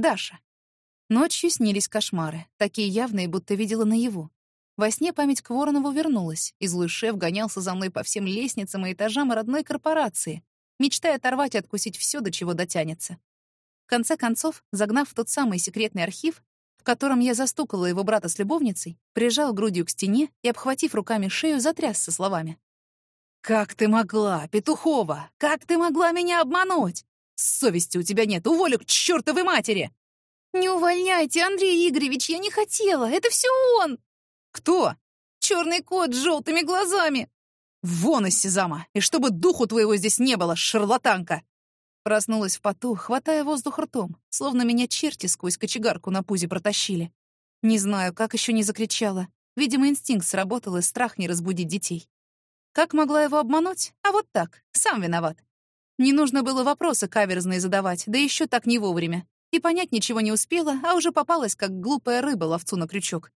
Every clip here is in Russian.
Даша. Ночью снились кошмары, такие явные, будто видела наяву. Во сне память к Воронову вернулась, и злой шеф гонялся за мной по всем лестницам и этажам родной корпорации, мечтая оторвать и откусить все, до чего дотянется. В конце концов, загнав в тот самый секретный архив, в котором я застукала его брата с любовницей, прижал грудью к стене и, обхватив руками шею, затряс со словами. «Как ты могла, Петухова? Как ты могла меня обмануть? Совести у тебя нет, уволю к чёртовой матери!» «Не увольняйте, Андрей Игоревич, я не хотела, это все он!» «Кто?» «Черный кот с желтыми глазами!» «Вон из Сезама! И чтобы духу твоего здесь не было, шарлатанка!» Проснулась в поту, хватая воздух ртом, словно меня черти сквозь кочегарку на пузе протащили. Не знаю, как еще не закричала. Видимо, инстинкт сработал, и страх не разбудить детей. Как могла его обмануть? А вот так, сам виноват. Не нужно было вопросы каверзные задавать, да еще так не вовремя. И понять ничего не успела, а уже попалась, как глупая рыба ловцу на крючок.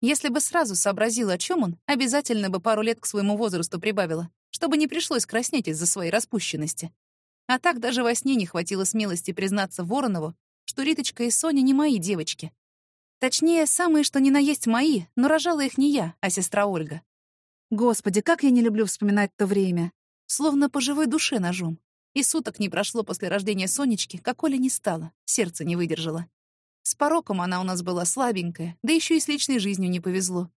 Если бы сразу сообразила, о чем он, обязательно бы пару лет к своему возрасту прибавила, чтобы не пришлось краснеть из-за своей распущенности. А так даже во сне не хватило смелости признаться Воронову, что Риточка и Соня не мои девочки. Точнее, самые, что ни на есть мои, но рожала их не я, а сестра Ольга. Господи, как я не люблю вспоминать то время. Словно по живой душе ножом. И суток не прошло после рождения Сонечки, как Оля не стало, сердце не выдержало. С пороком она у нас была слабенькая, да еще и с личной жизнью не повезло.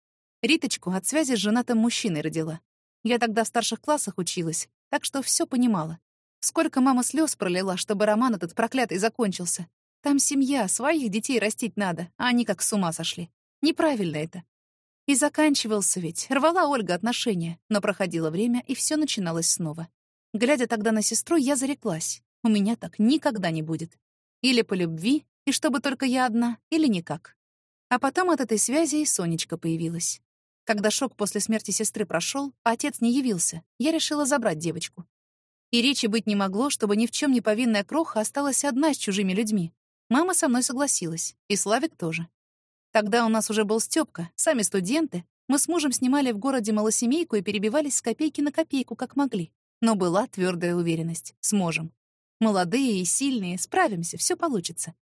Риточку от связи с женатым мужчиной родила. Я тогда в старших классах училась, так что все понимала. Сколько мама слез пролила, чтобы роман этот проклятый закончился. Там семья, своих детей растить надо, а они как с ума сошли. Неправильно это. И заканчивался ведь. Рвала Ольга отношения, но проходило время, и все начиналось снова. Глядя тогда на сестру, я зареклась. У меня так никогда не будет. Или по любви, и чтобы только я одна, или никак. А потом от этой связи и Сонечка появилась. Когда шок после смерти сестры прошел, а отец не явился, я решила забрать девочку. И речи быть не могло, чтобы ни в чем не повинная кроха осталась одна с чужими людьми. Мама со мной согласилась, и Славик тоже. Тогда у нас уже был Стёпка, сами студенты. Мы с мужем снимали в городе малосемейку и перебивались с копейки на копейку, как могли. Но была твердая уверенность — сможем. Молодые и сильные, справимся, все получится.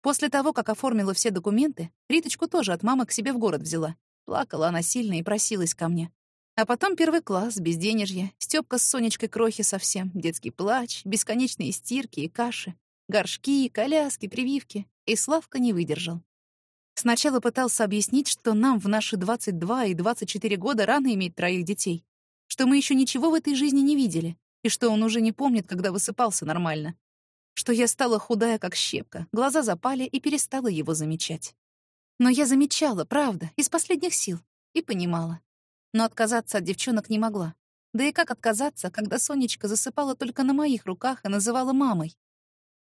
После того, как оформила все документы, Риточку тоже от мамы к себе в город взяла. Плакала она сильно и просилась ко мне. А потом первый класс, безденежье, Стёпка с Сонечкой крохи совсем, детский плач, бесконечные стирки и каши, горшки, коляски, прививки. И Славка не выдержал. Сначала пытался объяснить, что нам в наши 22 и 24 года рано иметь троих детей, что мы еще ничего в этой жизни не видели, и что он уже не помнит, когда высыпался нормально, что я стала худая, как щепка, глаза запали и перестала его замечать. Но я замечала, правда, из последних сил, и понимала. Но отказаться от девчонок не могла. Да и как отказаться, когда Сонечка засыпала только на моих руках и называла мамой?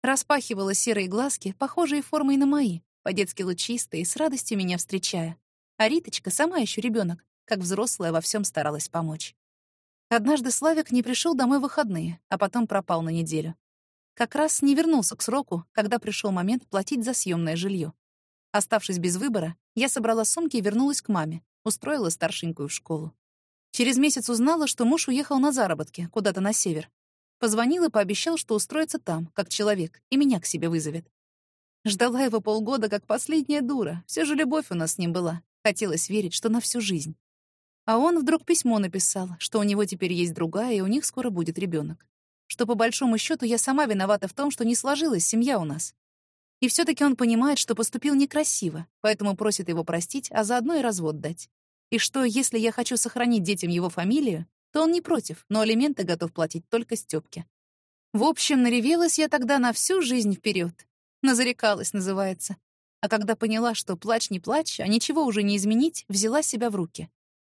Распахивала серые глазки, похожие формой на мои, по-детски лучистая и с радостью меня встречая. А Риточка, сама еще ребенок, как взрослая, во всем старалась помочь. Однажды Славик не пришел домой в выходные, а потом пропал на неделю. Как раз не вернулся к сроку, когда пришел момент платить за съемное жилье. Оставшись без выбора, я собрала сумки и вернулась к маме, устроила старшенькую в школу. Через месяц узнала, что муж уехал на заработки, куда-то на север. Позвонил и пообещал, что устроится там, как человек, и меня к себе вызовет. Ждала его полгода, как последняя дура. Все же любовь у нас с ним была. Хотелось верить, что на всю жизнь. А он вдруг письмо написал, что у него теперь есть другая, и у них скоро будет ребенок. Что по большому счету я сама виновата в том, что не сложилась семья у нас. И все таки он понимает, что поступил некрасиво, поэтому просит его простить, а заодно и развод дать. И что, если я хочу сохранить детям его фамилию, то он не против, но алименты готов платить только Стёпке. В общем, наревелась я тогда на всю жизнь вперед. Назарекалась, называется. А когда поняла, что плачь не плачь, а ничего уже не изменить, взяла себя в руки.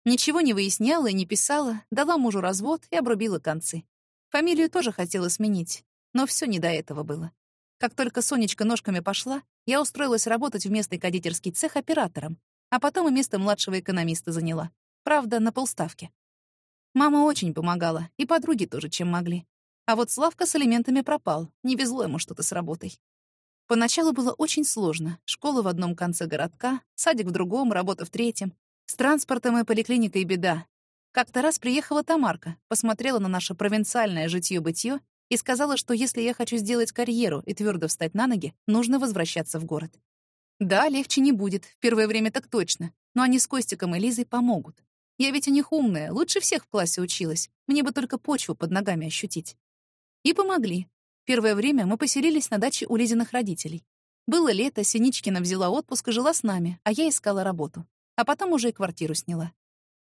Ничего не выясняла и не писала, дала мужу развод и обрубила концы. Фамилию тоже хотела сменить, но все не до этого было. Как только Сонечка ножками пошла, я устроилась работать в местный кондитерский цех оператором, а потом и место младшего экономиста заняла. Правда, на полставки. Мама очень помогала, и подруги тоже, чем могли. А вот Славка с элементами пропал, не везло ему что-то с работой. Поначалу было очень сложно. Школа в одном конце городка, садик в другом, работа в третьем. С транспортом и поликлиникой беда. Как-то раз приехала Тамарка, посмотрела на наше провинциальное житьё-бытьё и сказала, что если я хочу сделать карьеру и твердо встать на ноги, нужно возвращаться в город. Да, легче не будет, в первое время так точно, но они с Костиком и Лизой помогут. Я ведь у них умная, лучше всех в классе училась, мне бы только почву под ногами ощутить. И помогли. Первое время мы поселились на даче у Лизиных родителей. Было лето, Синичкина взяла отпуск и жила с нами, а я искала работу. А потом уже и квартиру сняла.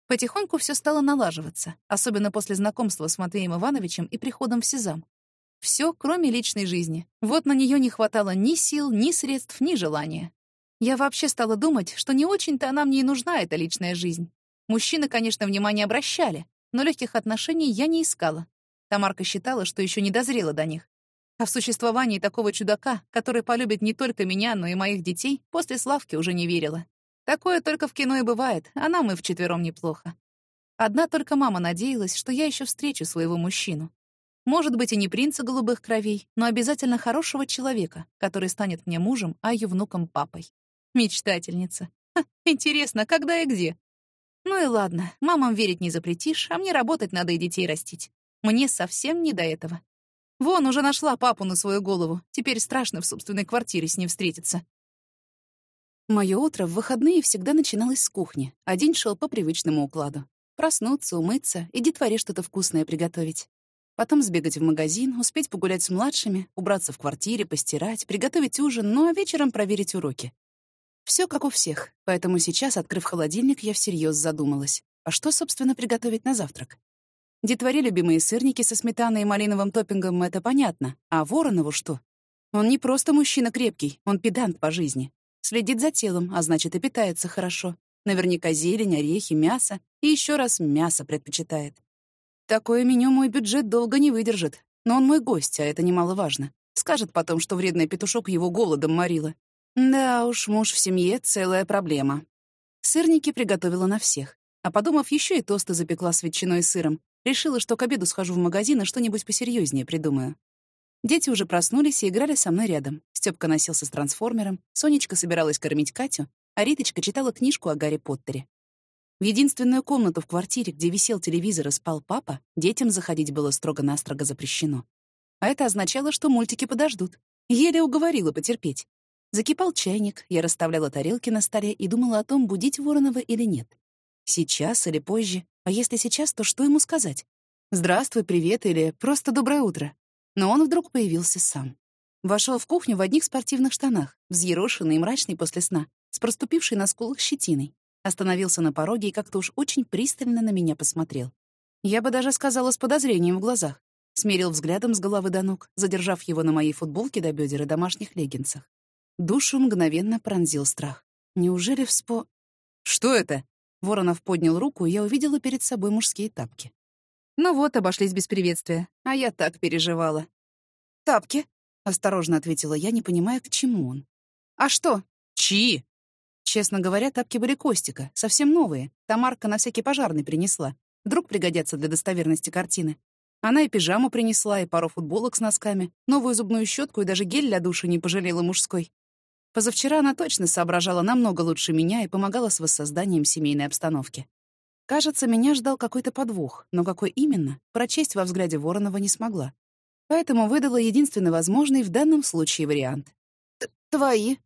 Потихоньку все стало налаживаться, особенно после знакомства с Матвеем Ивановичем и приходом в Сезам. Все, кроме личной жизни. Вот на нее не хватало ни сил, ни средств, ни желания. Я вообще стала думать, что не очень-то она мне и нужна, эта личная жизнь. Мужчины, конечно, внимание обращали, но легких отношений я не искала. Тамарка считала, что еще не дозрела до них. А в существовании такого чудака, который полюбит не только меня, но и моих детей, после Славки уже не верила. Такое только в кино и бывает, а нам и вчетвером неплохо. Одна только мама надеялась, что я еще встречу своего мужчину. Может быть, и не принца голубых кровей, но обязательно хорошего человека, который станет мне мужем, а ее внуком папой. Мечтательница. Ха, интересно, когда и где? Ну и ладно, мамам верить не запретишь, а мне работать надо и детей растить. Мне совсем не до этого. Вон, уже нашла папу на свою голову. Теперь страшно в собственной квартире с ним встретиться. Мое утро в выходные всегда начиналось с кухни, а день шел по привычному укладу. Проснуться, умыться и детворе что-то вкусное приготовить. Потом сбегать в магазин, успеть погулять с младшими, убраться в квартире, постирать, приготовить ужин, ну а вечером проверить уроки. Все как у всех, поэтому сейчас, открыв холодильник, я всерьез задумалась. А что, собственно, приготовить на завтрак? Детворе любимые сырники со сметаной и малиновым топпингом — это понятно. А Воронову что? Он не просто мужчина крепкий, он педант по жизни. Следит за телом, а значит, и питается хорошо. Наверняка зелень, орехи, мясо. И еще раз мясо предпочитает. Такое меню мой бюджет долго не выдержит. Но он мой гость, а это немаловажно. Скажет потом, что вредный петушок его голодом морила. Да уж, муж в семье — целая проблема. Сырники приготовила на всех. А подумав, еще и тосты запекла с ветчиной и сыром. Решила, что к обеду схожу в магазин и что-нибудь посерьезнее придумаю. Дети уже проснулись и играли со мной рядом. Стёпка носился с трансформером, Сонечка собиралась кормить Катю, а Риточка читала книжку о Гарри Поттере. В единственную комнату в квартире, где висел телевизор и спал папа, детям заходить было строго-настрого запрещено. А это означало, что мультики подождут. Еле уговорила потерпеть. Закипал чайник, я расставляла тарелки на столе и думала о том, будить Воронова или нет. Сейчас или позже. А если сейчас, то что ему сказать? «Здравствуй, привет» или «Просто доброе утро». Но он вдруг появился сам. Вошел в кухню в одних спортивных штанах, взъерошенный и мрачный после сна, с проступившей на скулах щетиной. Остановился на пороге и как-то уж очень пристально на меня посмотрел. Я бы даже сказала с подозрением в глазах. Смерил взглядом с головы до ног, задержав его на моей футболке до бедер и домашних леггинсах. Душу мгновенно пронзил страх. Неужели вспо... «Что это?» Воронов поднял руку, и я увидела перед собой мужские тапки. Ну вот, обошлись без приветствия. А я так переживала. «Тапки?» — осторожно ответила я, не понимая, к чему он. «А что?» «Чьи?» Честно говоря, тапки были Костика, совсем новые. Тамарка на всякий пожарный принесла. Вдруг пригодятся для достоверности картины. Она и пижаму принесла, и пару футболок с носками, новую зубную щетку и даже гель для душа не пожалела мужской. Позавчера она точно соображала намного лучше меня и помогала с воссозданием семейной обстановки. Кажется, меня ждал какой-то подвох, но какой именно, прочесть во взгляде Воронова не смогла. Поэтому выдала единственно возможный в данном случае вариант. «Твои».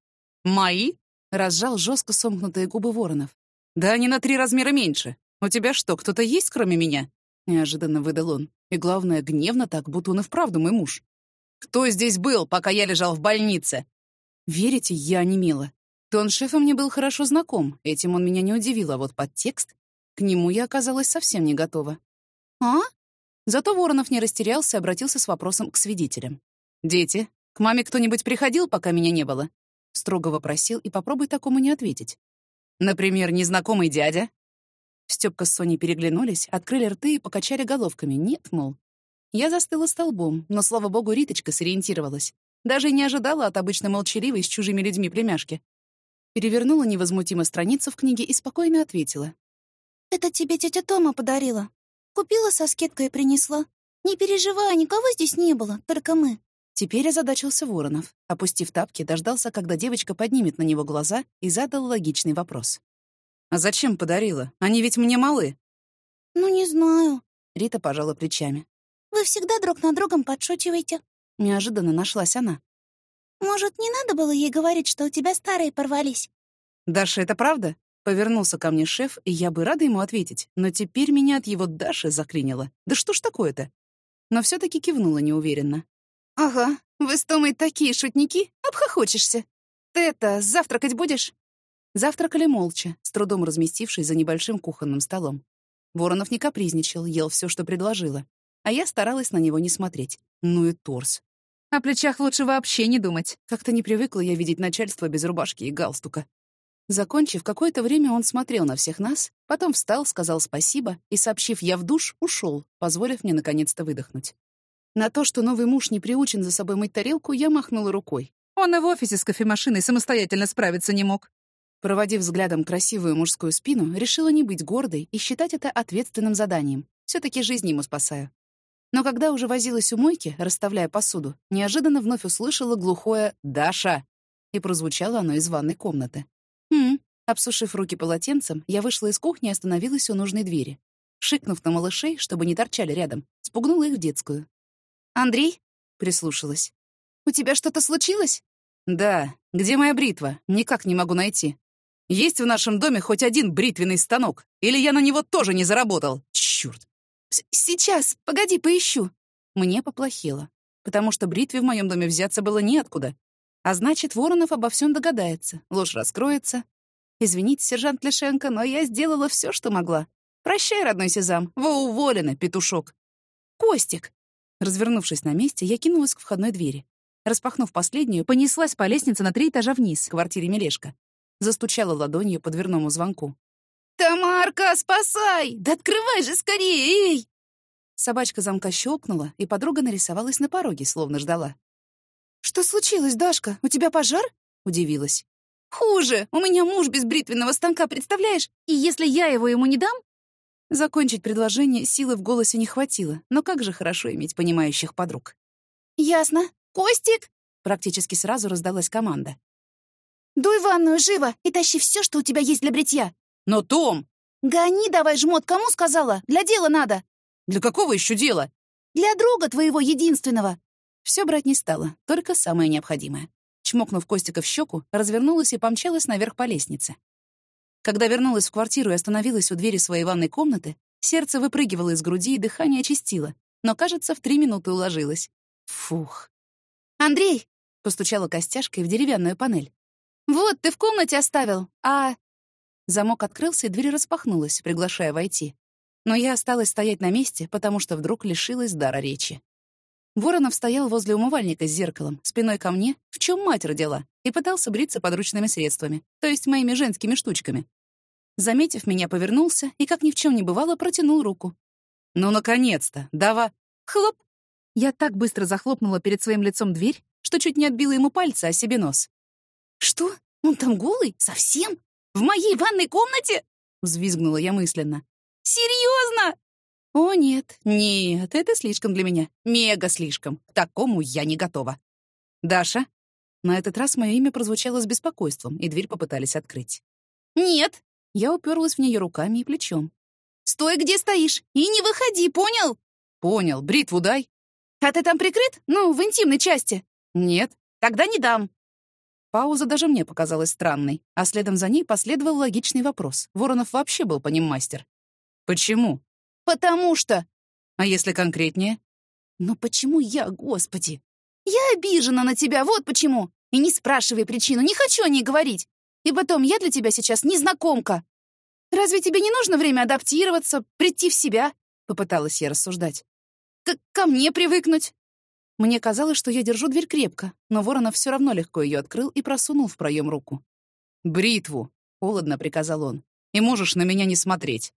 «Мои?» — разжал жестко сомкнутые губы Воронов. «Да они на три размера меньше. У тебя что, кто-то есть, кроме меня?» Неожиданно выдал он. И главное, гневно так, будто он и вправду мой муж. «Кто здесь был, пока я лежал в больнице?» Верите, я не мила. Тон шефа мне был хорошо знаком, этим он меня не удивил, а вот подтекст к нему я оказалась совсем не готова. «А?» Зато Воронов не растерялся и обратился с вопросом к свидетелям. «Дети, к маме кто-нибудь приходил, пока меня не было?» Строго вопросил и попробуй такому не ответить. «Например, незнакомый дядя?» Стёпка с Соней переглянулись, открыли рты и покачали головками. «Нет, мол». Я застыла столбом, но, слава богу, Риточка сориентировалась. Даже не ожидала от обычно молчаливой с чужими людьми племяшки. Перевернула невозмутимо страницу в книге и спокойно ответила. «Это тебе тетя Тома подарила. Купила со скидкой и принесла. Не переживай, никого здесь не было, только мы». Теперь озадачился Воронов. Опустив тапки, дождался, когда девочка поднимет на него глаза и задал логичный вопрос. «А зачем подарила? Они ведь мне малы». «Ну, не знаю», — Рита пожала плечами. «В Вы всегда друг над другом подшучиваете. Неожиданно нашлась она. Может, не надо было ей говорить, что у тебя старые порвались? «Даша, это правда?» Повернулся ко мне шеф, и я бы рада ему ответить, но теперь меня от его Даши заклинило. Да что ж такое-то? Но все таки кивнула неуверенно. «Ага, вы с Томой такие шутники, обхохочешься. Ты это, завтракать будешь?» Завтракали молча, с трудом разместившись за небольшим кухонным столом. Воронов не капризничал, ел все, что предложила. А я старалась на него не смотреть. Ну и торс. О плечах лучше вообще не думать. Как-то не привыкла я видеть начальство без рубашки и галстука. Закончив, какое-то время он смотрел на всех нас, потом встал, сказал спасибо и, сообщив «я в душ», ушел, позволив мне наконец-то выдохнуть. На то, что новый муж не приучен за собой мыть тарелку, я махнула рукой. Он и в офисе с кофемашиной самостоятельно справиться не мог. Проводив взглядом красивую мужскую спину, решила не быть гордой и считать это ответственным заданием. все таки жизнь ему спасаю. Но когда уже возилась у мойки, расставляя посуду, неожиданно вновь услышала глухое «Даша!» и прозвучало оно из ванной комнаты. «Хм». Обсушив руки полотенцем, я вышла из кухни и остановилась у нужной двери. Шикнув на малышей, чтобы не торчали рядом, спугнула их в детскую. «Андрей?» — прислушалась. «У тебя что-то случилось?» «Да. Где моя бритва? Никак не могу найти. Есть в нашем доме хоть один бритвенный станок? Или я на него тоже не заработал? Чёрт!» «Сейчас, погоди, поищу». Мне поплохело, потому что бритве в моем доме взяться было неоткуда. А значит, Воронов обо всем догадается, ложь раскроется. Извините, сержант Лишенко, но я сделала все, что могла. Прощай, родной Сезам, вы уволены, петушок. Костик! Развернувшись на месте, я кинулась к входной двери. Распахнув последнюю, понеслась по лестнице на три этажа вниз, к квартире Мелешка. Застучала ладонью по дверному звонку. «Тамарка, спасай! Да открывай же скорее, эй!» Собачка замка щелкнула, и подруга нарисовалась на пороге, словно ждала. «Что случилось, Дашка? У тебя пожар?» — удивилась. «Хуже! У меня муж без бритвенного станка, представляешь? И если я его ему не дам...» Закончить предложение силы в голосе не хватило, но как же хорошо иметь понимающих подруг. «Ясно. Костик!» — практически сразу раздалась команда. «Дуй ванную живо и тащи все, что у тебя есть для бритья!» «Но, Том!» «Гони давай, жмот, кому сказала? Для дела надо!» «Для какого еще дела?» «Для друга твоего единственного!» Все брать не стала, только самое необходимое. Чмокнув Костика в щеку, развернулась и помчалась наверх по лестнице. Когда вернулась в квартиру и остановилась у двери своей ванной комнаты, сердце выпрыгивало из груди и дыхание очистило, но, кажется, в три минуты уложилось. Фух. «Андрей!» — постучала костяшкой в деревянную панель. «Вот, ты в комнате оставил, а...» Замок открылся, и дверь распахнулась, приглашая войти. Но я осталась стоять на месте, потому что вдруг лишилась дара речи. Воронов стоял возле умывальника с зеркалом, спиной ко мне, в чем мать родила, и пытался бриться подручными средствами, то есть моими женскими штучками. Заметив меня, повернулся и, как ни в чем не бывало, протянул руку. «Ну, наконец-то! Дава!» Хлоп! Я так быстро захлопнула перед своим лицом дверь, что чуть не отбила ему пальцы о себе нос. «Что? Он там голый? Совсем? В моей ванной комнате?» — взвизгнула я мысленно. «Серьезно?» О, нет, нет, это слишком для меня. Мега слишком. К такому я не готова. Даша? На этот раз мое имя прозвучало с беспокойством, и дверь попытались открыть. Нет. Я уперлась в нее руками и плечом. Стой, где стоишь, и не выходи, понял? Понял. Бритву дай. А ты там прикрыт? Ну, в интимной части. Нет. Тогда не дам. Пауза даже мне показалась странной, а следом за ней последовал логичный вопрос. Воронов вообще был по ним мастер. «Почему?» «Потому что...» «А если конкретнее?» «Но почему я, господи? Я обижена на тебя, вот почему. И не спрашивай причину, не хочу о ней говорить. И потом, я для тебя сейчас незнакомка. Разве тебе не нужно время адаптироваться, прийти в себя?» Попыталась я рассуждать. «К ко мне привыкнуть». Мне казалось, что я держу дверь крепко, но Воронов все равно легко ее открыл и просунул в проем руку. «Бритву», — холодно приказал он. «И можешь на меня не смотреть».